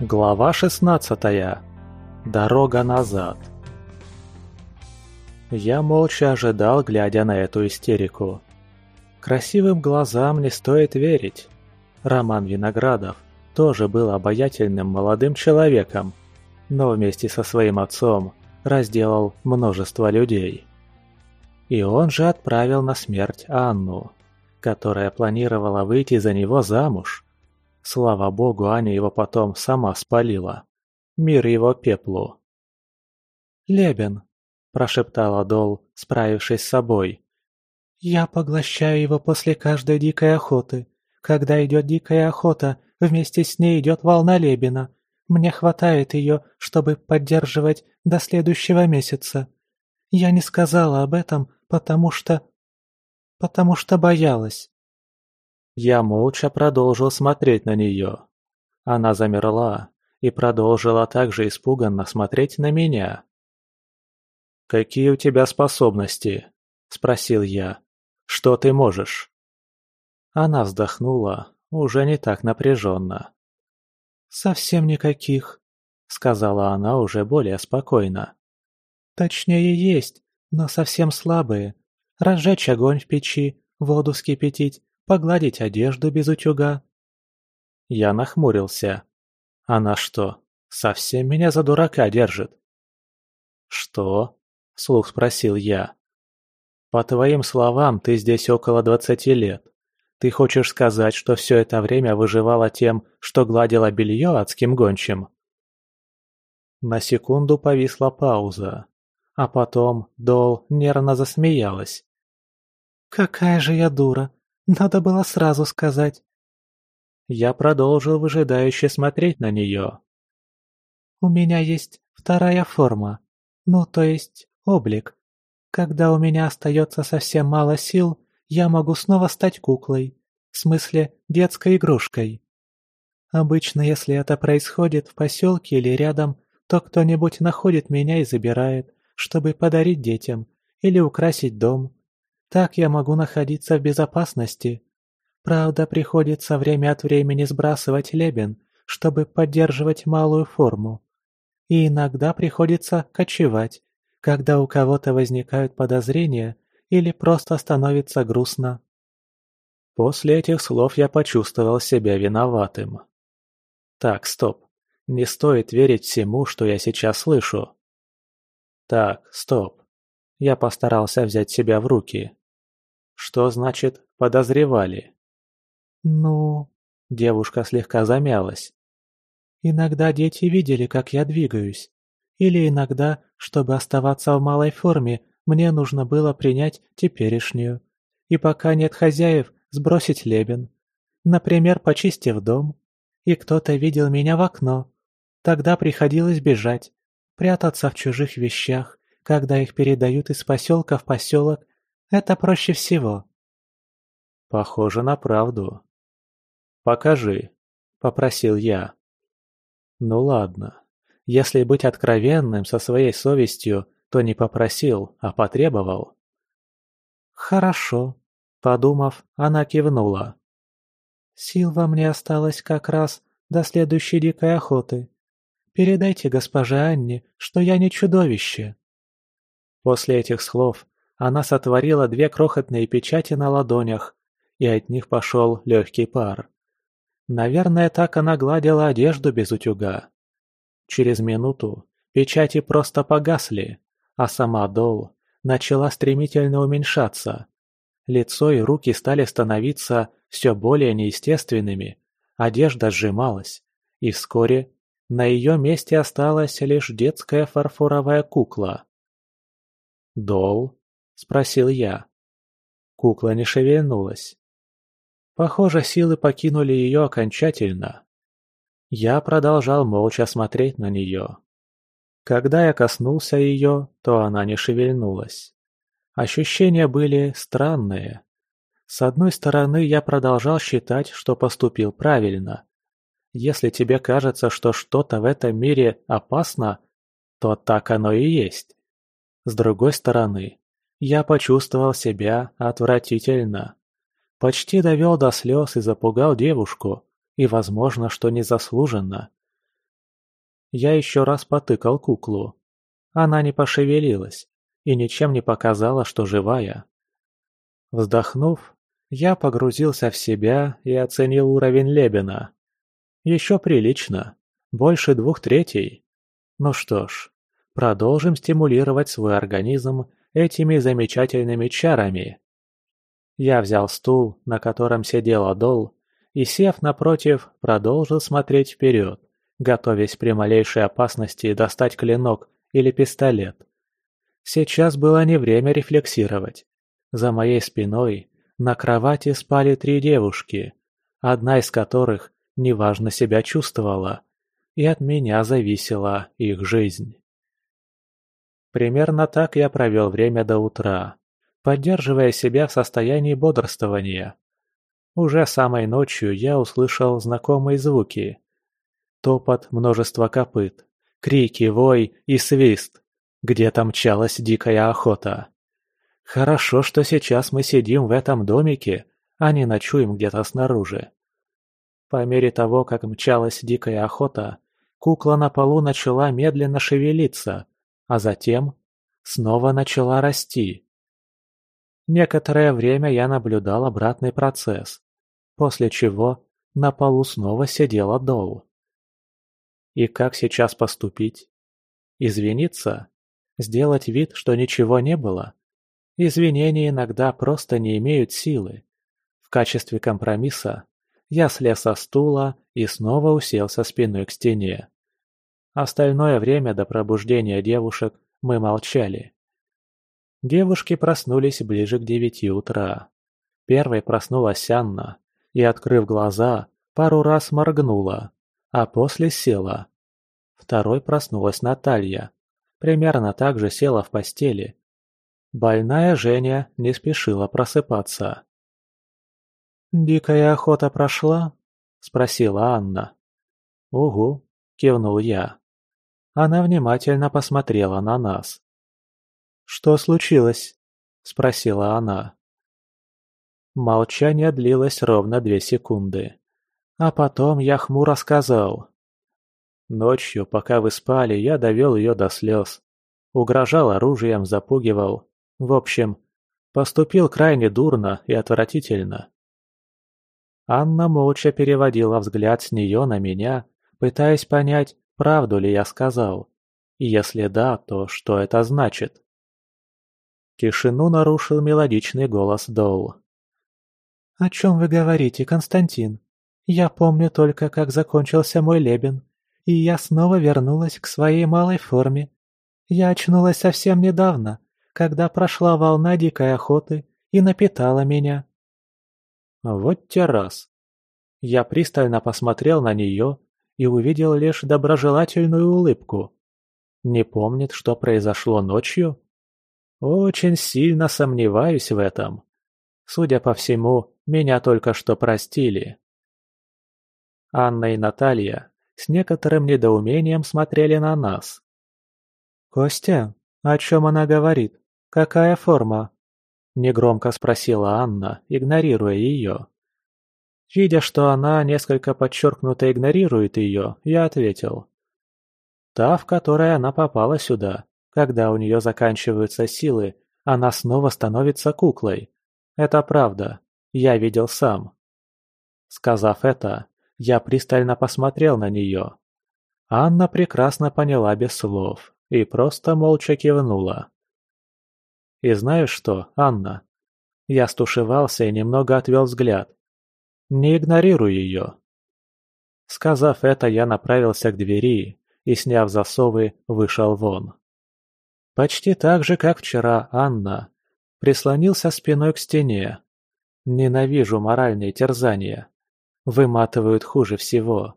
Глава 16. Дорога назад. Я молча ожидал, глядя на эту истерику. Красивым глазам не стоит верить. Роман Виноградов тоже был обаятельным молодым человеком, но вместе со своим отцом разделал множество людей. И он же отправил на смерть Анну, которая планировала выйти за него замуж – Слава Богу, Аня его потом сама спалила. Мир его пеплу. «Лебен», – прошептала Дол, справившись с собой. «Я поглощаю его после каждой дикой охоты. Когда идет дикая охота, вместе с ней идет волна Лебена. Мне хватает ее, чтобы поддерживать до следующего месяца. Я не сказала об этом, потому что... потому что боялась. Я молча продолжил смотреть на нее. Она замерла и продолжила также испуганно смотреть на меня. «Какие у тебя способности?» – спросил я. «Что ты можешь?» Она вздохнула, уже не так напряженно. «Совсем никаких», — сказала она уже более спокойно. «Точнее есть, но совсем слабые. Разжечь огонь в печи, воду вскипятить, погладить одежду без утюга. Я нахмурился. Она что, совсем меня за дурака держит? Что? Слух спросил я. По твоим словам, ты здесь около двадцати лет. Ты хочешь сказать, что все это время выживала тем, что гладила белье адским гончим? На секунду повисла пауза, а потом Дол нервно засмеялась. «Какая же я дура! Надо было сразу сказать. Я продолжил выжидающе смотреть на нее. У меня есть вторая форма, ну то есть облик. Когда у меня остается совсем мало сил, я могу снова стать куклой, в смысле детской игрушкой. Обычно, если это происходит в поселке или рядом, то кто-нибудь находит меня и забирает, чтобы подарить детям или украсить дом. Так я могу находиться в безопасности. Правда, приходится время от времени сбрасывать лебен, чтобы поддерживать малую форму. И иногда приходится кочевать, когда у кого-то возникают подозрения или просто становится грустно. После этих слов я почувствовал себя виноватым. Так, стоп. Не стоит верить всему, что я сейчас слышу. Так, стоп. Я постарался взять себя в руки что значит подозревали ну девушка слегка замялась. иногда дети видели как я двигаюсь. Или иногда чтобы оставаться в малой форме мне нужно было принять теперешнюю. И пока нет хозяев сбросить лебен. Например почистив дом. И кто-то видел меня в окно. Тогда приходилось бежать прятаться в чужих вещах когда их передают из поселка в поселок это проще всего. Похоже на правду. Покажи, попросил я. Ну ладно. Если быть откровенным со своей совестью, то не попросил, а потребовал. Хорошо. Подумав, она кивнула. Сил во мне осталось как раз до следующей дикой охоты. Передайте госпоже Анне, что я не чудовище. После этих слов она сотворила две крохотные печати на ладонях, и от них пошел легкий пар. Наверное, так она гладила одежду без утюга. Через минуту печати просто погасли, а сама Дол начала стремительно уменьшаться. Лицо и руки стали становиться все более неестественными, одежда сжималась, и вскоре на ее месте осталась лишь детская фарфоровая кукла. Дол спросил я. Кукла не шевельнулась. Похоже, силы покинули ее окончательно. Я продолжал молча смотреть на нее. Когда я коснулся ее, то она не шевельнулась. Ощущения были странные. С одной стороны, я продолжал считать, что поступил правильно. Если тебе кажется, что что-то в этом мире опасно, то так оно и есть. С другой стороны, я почувствовал себя отвратительно. Почти довел до слез и запугал девушку, и, возможно, что незаслуженно. Я еще раз потыкал куклу. Она не пошевелилась и ничем не показала, что живая. Вздохнув, я погрузился в себя и оценил уровень Лебена. Еще прилично, больше двух третей. Ну что ж, продолжим стимулировать свой организм этими замечательными чарами. Я взял стул, на котором сидела Дол, и, сев напротив, продолжил смотреть вперед, готовясь при малейшей опасности достать клинок или пистолет. Сейчас было не время рефлексировать. За моей спиной на кровати спали три девушки, одна из которых неважно себя чувствовала, и от меня зависела их жизнь примерно так я провел время до утра, поддерживая себя в состоянии бодрствования. Уже самой ночью я услышал знакомые звуки. Топот множества копыт, крики, вой и свист. Где-то мчалась дикая охота. Хорошо, что сейчас мы сидим в этом домике, а не ночуем где-то снаружи. По мере того, как мчалась дикая охота, кукла на полу начала медленно шевелиться – а затем снова начала расти. Некоторое время я наблюдал обратный процесс, после чего на полу снова сидела Доу. И как сейчас поступить? Извиниться? Сделать вид, что ничего не было? Извинения иногда просто не имеют силы. В качестве компромисса я слез со стула и снова уселся спиной к стене. Остальное время до пробуждения девушек мы молчали. Девушки проснулись ближе к девяти утра. Первой проснулась Анна и, открыв глаза, пару раз моргнула, а после села. Второй проснулась Наталья. Примерно так же села в постели. Больная Женя не спешила просыпаться. «Дикая охота прошла?» – спросила Анна. «Угу», – кивнул я. Она внимательно посмотрела на нас. «Что случилось?» – спросила она. Молчание длилось ровно две секунды. А потом я хмуро сказал. Ночью, пока вы спали, я довел ее до слез. Угрожал оружием, запугивал. В общем, поступил крайне дурно и отвратительно. Анна молча переводила взгляд с нее на меня, пытаясь понять, правду ли я сказал? И если да, то что это значит?» Тишину нарушил мелодичный голос Доу. «О чем вы говорите, Константин? Я помню только, как закончился мой лебен, и я снова вернулась к своей малой форме. Я очнулась совсем недавно, когда прошла волна дикой охоты и напитала меня». «Вот те раз!» Я пристально посмотрел на нее и увидел лишь доброжелательную улыбку. Не помнит, что произошло ночью? Очень сильно сомневаюсь в этом. Судя по всему, меня только что простили. Анна и Наталья с некоторым недоумением смотрели на нас. «Костя, о чем она говорит? Какая форма?» Негромко спросила Анна, игнорируя ее видя, что она несколько подчеркнуто игнорирует ее, я ответил. Та, в которой она попала сюда. Когда у нее заканчиваются силы, она снова становится куклой. Это правда. Я видел сам. Сказав это, я пристально посмотрел на нее. Анна прекрасно поняла без слов и просто молча кивнула. «И знаешь что, Анна?» Я стушевался и немного отвел взгляд не игнорируй ее. Сказав это, я направился к двери и, сняв засовы, вышел вон. Почти так же, как вчера Анна, прислонился спиной к стене. Ненавижу моральные терзания. Выматывают хуже всего.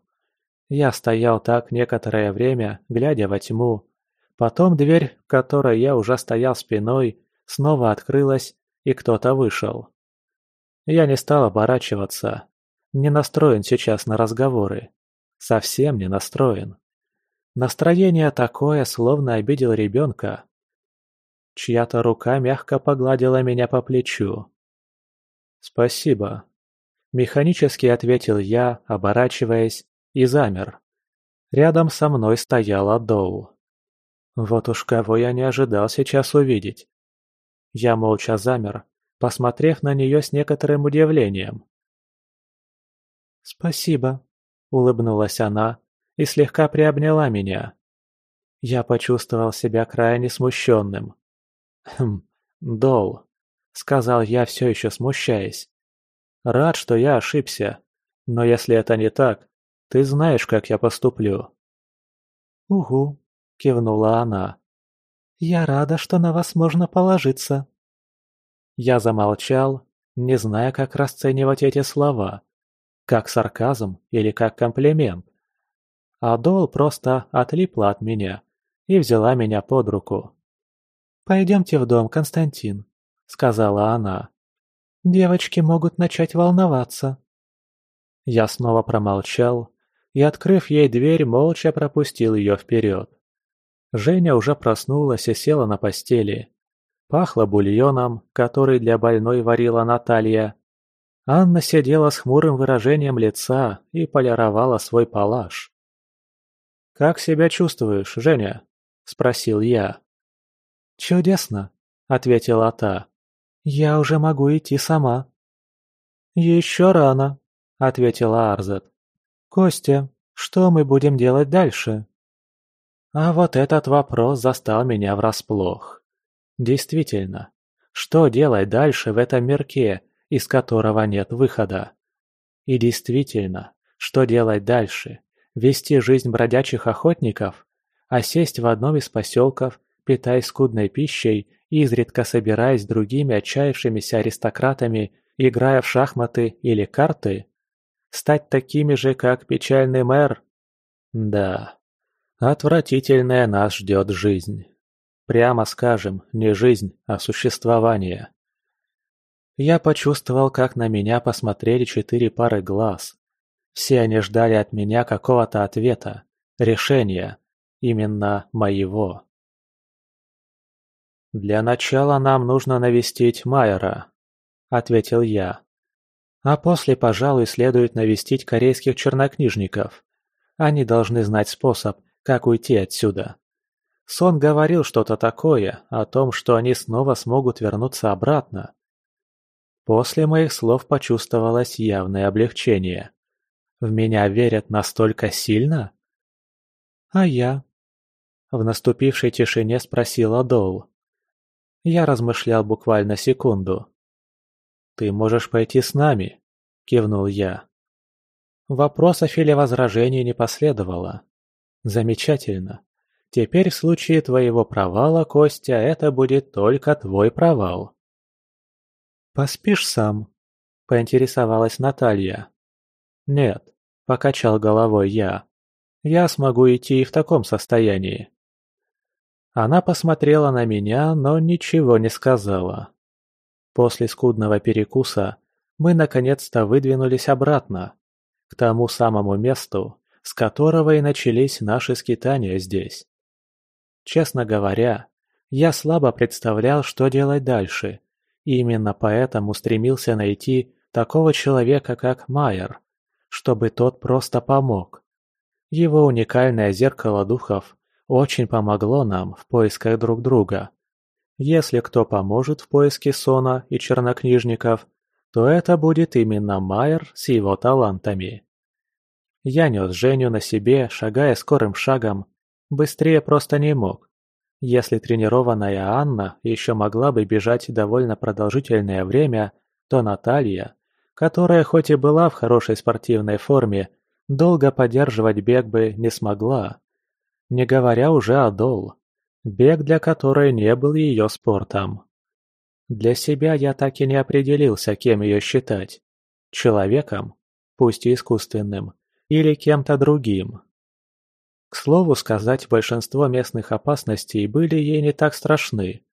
Я стоял так некоторое время, глядя во тьму. Потом дверь, к которой я уже стоял спиной, снова открылась, и кто-то вышел. Я не стал оборачиваться. Не настроен сейчас на разговоры. Совсем не настроен. Настроение такое, словно обидел ребенка. Чья-то рука мягко погладила меня по плечу. «Спасибо», — механически ответил я, оборачиваясь, и замер. Рядом со мной стояла Доу. Вот уж кого я не ожидал сейчас увидеть. Я молча замер, посмотрев на нее с некоторым удивлением. «Спасибо», — улыбнулась она и слегка приобняла меня. Я почувствовал себя крайне смущенным. «Хм, Дол», — сказал я, все еще смущаясь. «Рад, что я ошибся, но если это не так, ты знаешь, как я поступлю». «Угу», — кивнула она. «Я рада, что на вас можно положиться». Я замолчал, не зная, как расценивать эти слова. Как сарказм или как комплимент. Адол просто отлипла от меня и взяла меня под руку. «Пойдемте в дом, Константин», — сказала она. «Девочки могут начать волноваться». Я снова промолчал и, открыв ей дверь, молча пропустил ее вперед. Женя уже проснулась и села на постели пахло бульоном, который для больной варила Наталья. Анна сидела с хмурым выражением лица и полировала свой палаш. «Как себя чувствуешь, Женя?» – спросил я. «Чудесно», – ответила та. «Я уже могу идти сама». «Еще рано», – ответила Арзет. «Костя, что мы будем делать дальше?» А вот этот вопрос застал меня врасплох. Действительно, что делать дальше в этом мирке, из которого нет выхода? И действительно, что делать дальше? Вести жизнь бродячих охотников? А сесть в одном из поселков, питаясь скудной пищей и изредка собираясь с другими отчаявшимися аристократами, играя в шахматы или карты? Стать такими же, как печальный мэр? Да, отвратительная нас ждет жизнь прямо скажем, не жизнь, а существование. Я почувствовал, как на меня посмотрели четыре пары глаз. Все они ждали от меня какого-то ответа, решения, именно моего. «Для начала нам нужно навестить Майера», — ответил я. «А после, пожалуй, следует навестить корейских чернокнижников. Они должны знать способ, как уйти отсюда». Сон говорил что-то такое, а о том, что они снова смогут вернуться обратно. После моих слов почувствовалось явное облегчение. В меня верят настолько сильно? А я? В наступившей тишине спросила Доу. Я размышлял буквально секунду. «Ты можешь пойти с нами», — кивнул я. Вопросов или возражений не последовало. Замечательно. Теперь в случае твоего провала, Костя, а это будет только твой провал. «Поспишь сам?» – поинтересовалась Наталья. «Нет», – покачал головой я. «Я смогу идти и в таком состоянии». Она посмотрела на меня, но ничего не сказала. После скудного перекуса мы наконец-то выдвинулись обратно, к тому самому месту, с которого и начались наши скитания здесь. Честно говоря, я слабо представлял, что делать дальше. И именно поэтому стремился найти такого человека, как Майер, чтобы тот просто помог. Его уникальное зеркало духов очень помогло нам в поисках друг друга. Если кто поможет в поиске Сона и чернокнижников, то это будет именно Майер с его талантами. Я нес Женю на себе, шагая скорым шагом, Быстрее просто не мог. Если тренированная Анна еще могла бы бежать довольно продолжительное время, то Наталья, которая хоть и была в хорошей спортивной форме, долго поддерживать бег бы не смогла. Не говоря уже о дол, бег для которой не был ее спортом. Для себя я так и не определился, кем ее считать. Человеком, пусть и искусственным, или кем-то другим. К слову сказать, большинство местных опасностей были ей не так страшны.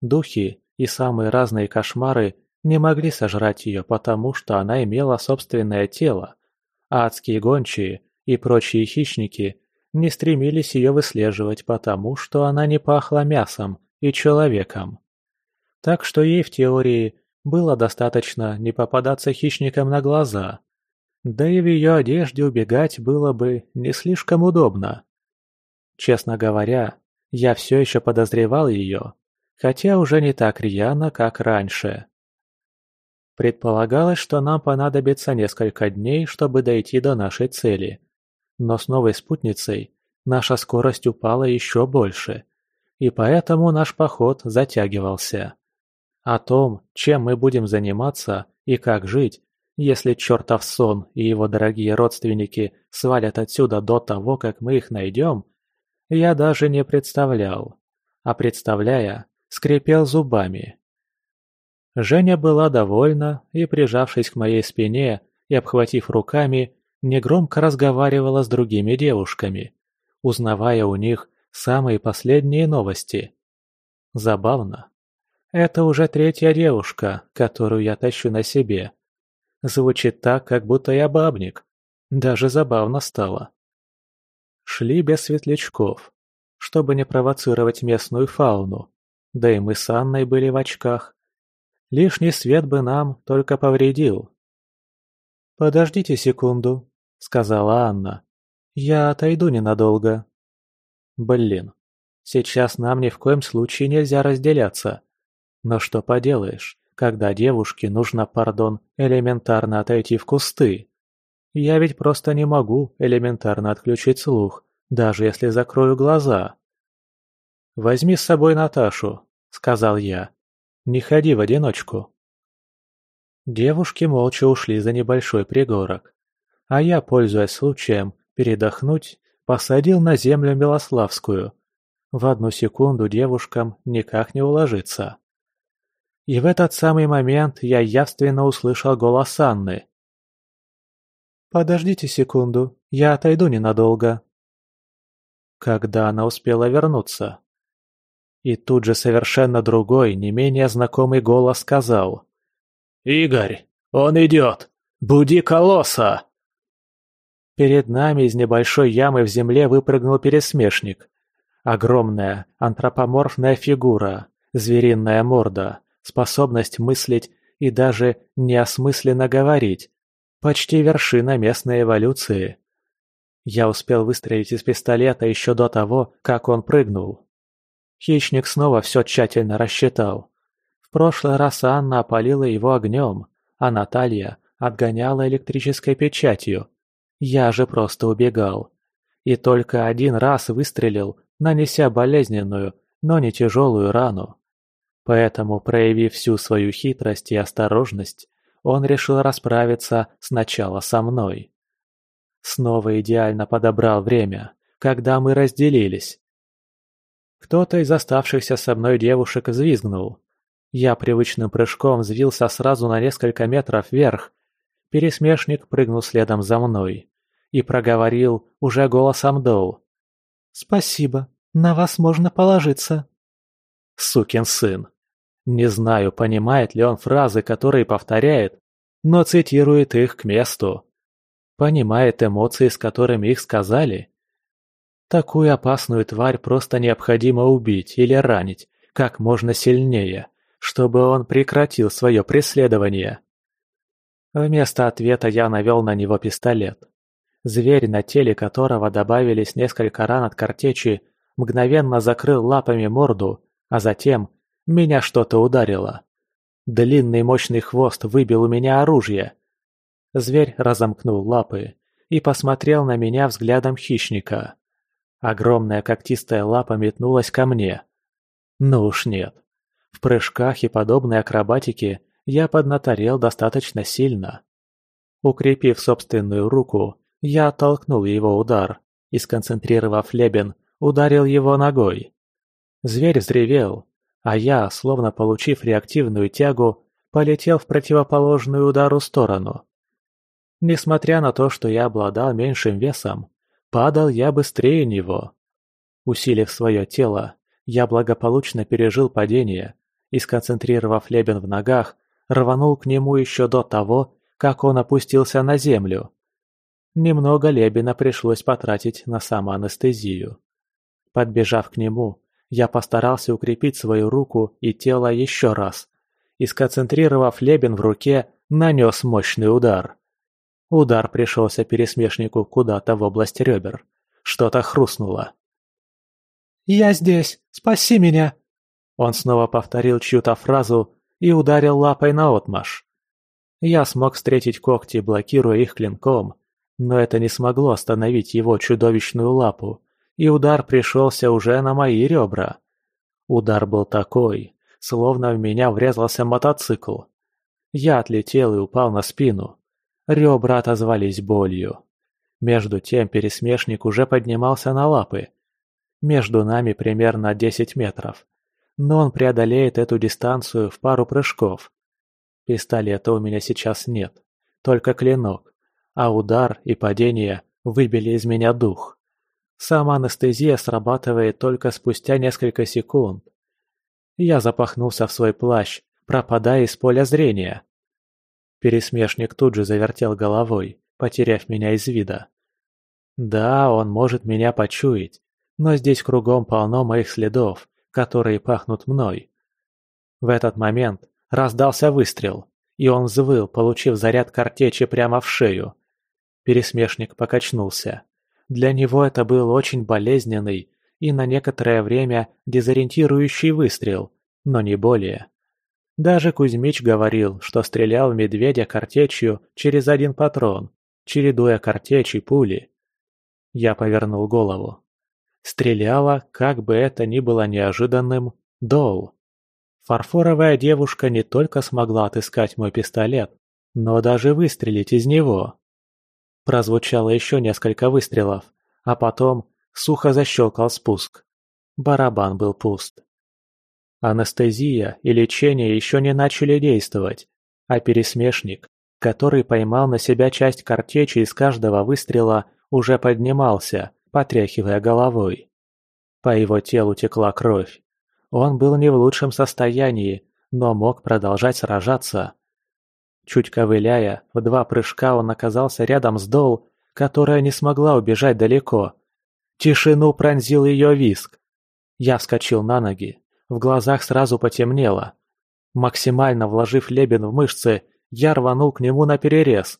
Духи и самые разные кошмары не могли сожрать ее, потому что она имела собственное тело, а адские гончие и прочие хищники не стремились ее выслеживать, потому что она не пахла мясом и человеком. Так что ей в теории было достаточно не попадаться хищникам на глаза – да и в ее одежде убегать было бы не слишком удобно. Честно говоря, я все еще подозревал ее, хотя уже не так рьяно, как раньше. Предполагалось, что нам понадобится несколько дней, чтобы дойти до нашей цели. Но с новой спутницей наша скорость упала еще больше, и поэтому наш поход затягивался. О том, чем мы будем заниматься и как жить, если чертов сон и его дорогие родственники свалят отсюда до того, как мы их найдем, я даже не представлял. А представляя, скрипел зубами. Женя была довольна и, прижавшись к моей спине и обхватив руками, негромко разговаривала с другими девушками, узнавая у них самые последние новости. Забавно. Это уже третья девушка, которую я тащу на себе, Звучит так, как будто я бабник. Даже забавно стало. Шли без светлячков, чтобы не провоцировать местную фауну. Да и мы с Анной были в очках. Лишний свет бы нам только повредил. «Подождите секунду», — сказала Анна. «Я отойду ненадолго». «Блин, сейчас нам ни в коем случае нельзя разделяться. Но что поделаешь, когда девушке нужно, пардон, элементарно отойти в кусты. Я ведь просто не могу элементарно отключить слух, даже если закрою глаза. «Возьми с собой Наташу», — сказал я. «Не ходи в одиночку». Девушки молча ушли за небольшой пригорок, а я, пользуясь случаем передохнуть, посадил на землю Милославскую. В одну секунду девушкам никак не уложиться. И в этот самый момент я явственно услышал голос Анны. «Подождите секунду, я отойду ненадолго». Когда она успела вернуться? И тут же совершенно другой, не менее знакомый голос сказал. «Игорь, он идет! Буди колосса!» Перед нами из небольшой ямы в земле выпрыгнул пересмешник. Огромная антропоморфная фигура, звериная морда, способность мыслить и даже неосмысленно говорить. Почти вершина местной эволюции. Я успел выстрелить из пистолета еще до того, как он прыгнул. Хищник снова все тщательно рассчитал. В прошлый раз Анна опалила его огнем, а Наталья отгоняла электрической печатью. Я же просто убегал. И только один раз выстрелил, нанеся болезненную, но не тяжелую рану. Поэтому, проявив всю свою хитрость и осторожность, он решил расправиться сначала со мной. Снова идеально подобрал время, когда мы разделились. Кто-то из оставшихся со мной девушек взвизгнул. Я привычным прыжком взвился сразу на несколько метров вверх. Пересмешник прыгнул следом за мной и проговорил уже голосом Доу. «Спасибо, на вас можно положиться». «Сукин сын, не знаю, понимает ли он фразы, которые повторяет, но цитирует их к месту. Понимает эмоции, с которыми их сказали. Такую опасную тварь просто необходимо убить или ранить как можно сильнее, чтобы он прекратил свое преследование. Вместо ответа я навел на него пистолет. Зверь, на теле которого добавились несколько ран от картечи, мгновенно закрыл лапами морду, а затем меня что-то ударило. Длинный мощный хвост выбил у меня оружие. Зверь разомкнул лапы и посмотрел на меня взглядом хищника. Огромная когтистая лапа метнулась ко мне. Ну уж нет. В прыжках и подобной акробатике я поднаторел достаточно сильно. Укрепив собственную руку, я оттолкнул его удар и, сконцентрировав лебен, ударил его ногой. Зверь взревел, а я, словно получив реактивную тягу, полетел в противоположную удару сторону. Несмотря на то, что я обладал меньшим весом, падал я быстрее него. Усилив свое тело, я благополучно пережил падение и, сконцентрировав лебен в ногах, рванул к нему еще до того, как он опустился на землю. Немного лебена пришлось потратить на самоанестезию. Подбежав к нему, я постарался укрепить свою руку и тело еще раз и, сконцентрировав лебен в руке, нанес мощный удар. Удар пришелся пересмешнику куда-то в область ребер. Что-то хрустнуло. «Я здесь! Спаси меня!» Он снова повторил чью-то фразу и ударил лапой на отмаш. Я смог встретить когти, блокируя их клинком, но это не смогло остановить его чудовищную лапу, и удар пришелся уже на мои ребра. Удар был такой, словно в меня врезался мотоцикл. Я отлетел и упал на спину. Ребра отозвались болью. Между тем пересмешник уже поднимался на лапы. Между нами примерно 10 метров. Но он преодолеет эту дистанцию в пару прыжков. Пистолета у меня сейчас нет, только клинок. А удар и падение выбили из меня дух. Сама анестезия срабатывает только спустя несколько секунд. Я запахнулся в свой плащ, пропадая из поля зрения. Пересмешник тут же завертел головой, потеряв меня из вида. Да, он может меня почуять, но здесь кругом полно моих следов, которые пахнут мной. В этот момент раздался выстрел, и он взвыл, получив заряд картечи прямо в шею. Пересмешник покачнулся. Для него это был очень болезненный и на некоторое время дезориентирующий выстрел, но не более. Даже Кузьмич говорил, что стрелял медведя картечью через один патрон, чередуя картечь и пули. Я повернул голову. Стреляла, как бы это ни было неожиданным, дол. Фарфоровая девушка не только смогла отыскать мой пистолет, но даже выстрелить из него прозвучало еще несколько выстрелов, а потом сухо защелкал спуск. Барабан был пуст. Анестезия и лечение еще не начали действовать, а пересмешник, который поймал на себя часть картечи из каждого выстрела, уже поднимался, потряхивая головой. По его телу текла кровь. Он был не в лучшем состоянии, но мог продолжать сражаться. Чуть ковыляя, в два прыжка он оказался рядом с дол, которая не смогла убежать далеко. Тишину пронзил ее виск. Я вскочил на ноги. В глазах сразу потемнело. Максимально вложив лебен в мышцы, я рванул к нему на перерез.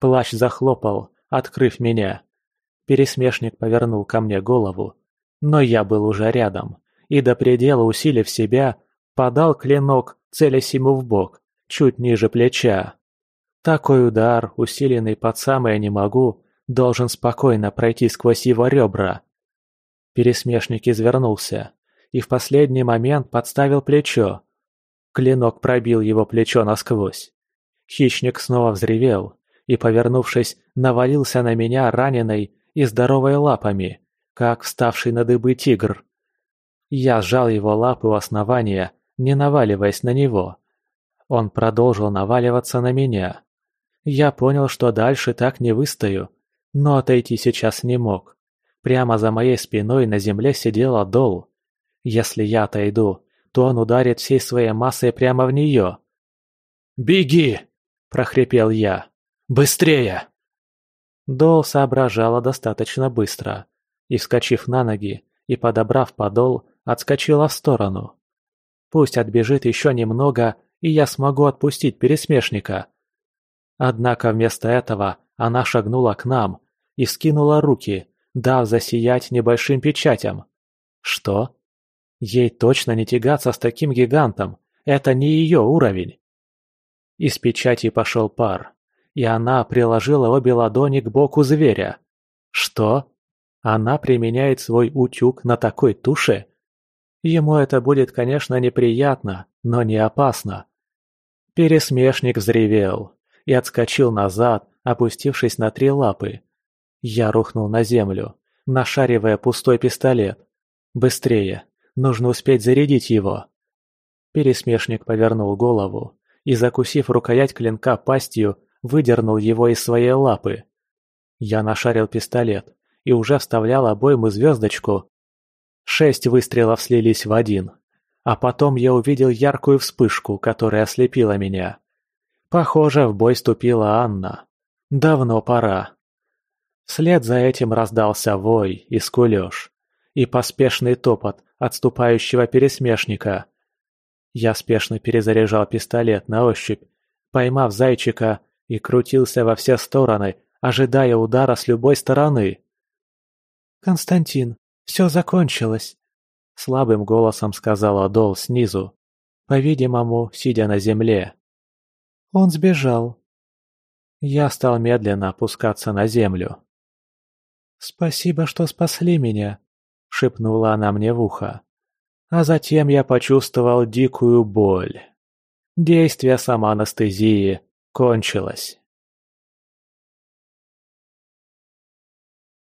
Плащ захлопал, открыв меня. Пересмешник повернул ко мне голову. Но я был уже рядом, и до предела усилив себя, подал клинок, целясь ему в бок чуть ниже плеча. Такой удар, усиленный под самое «не могу», должен спокойно пройти сквозь его ребра. Пересмешник извернулся и в последний момент подставил плечо. Клинок пробил его плечо насквозь. Хищник снова взревел и, повернувшись, навалился на меня раненой и здоровой лапами, как вставший на дыбы тигр. Я сжал его лапы у основания, не наваливаясь на него, он продолжил наваливаться на меня. Я понял, что дальше так не выстою, но отойти сейчас не мог. Прямо за моей спиной на земле сидел Адол. Если я отойду, то он ударит всей своей массой прямо в нее. «Беги!» – прохрипел я. «Быстрее!» Дол соображала достаточно быстро и, вскочив на ноги и подобрав подол, отскочила в сторону. Пусть отбежит еще немного – и я смогу отпустить пересмешника». Однако вместо этого она шагнула к нам и скинула руки, дав засиять небольшим печатям. «Что?» Ей точно не тягаться с таким гигантом, это не ее уровень. Из печати пошел пар, и она приложила обе ладони к боку зверя. Что? Она применяет свой утюг на такой туше? Ему это будет, конечно, неприятно, но не опасно. Пересмешник взревел и отскочил назад, опустившись на три лапы. Я рухнул на землю, нашаривая пустой пистолет. Быстрее, нужно успеть зарядить его. Пересмешник повернул голову и, закусив рукоять клинка пастью, выдернул его из своей лапы. Я нашарил пистолет и уже вставлял обойму звездочку, Шесть выстрелов слились в один. А потом я увидел яркую вспышку, которая ослепила меня. Похоже, в бой вступила Анна. Давно пора. Вслед за этим раздался вой и скулёж. И поспешный топот отступающего пересмешника. Я спешно перезаряжал пистолет на ощупь, поймав зайчика и крутился во все стороны, ожидая удара с любой стороны. «Константин, все закончилось!» Слабым голосом сказала Дол снизу, по-видимому, сидя на земле. «Он сбежал!» Я стал медленно опускаться на землю. «Спасибо, что спасли меня!» — шепнула она мне в ухо. А затем я почувствовал дикую боль. Действие самоанестезии кончилось.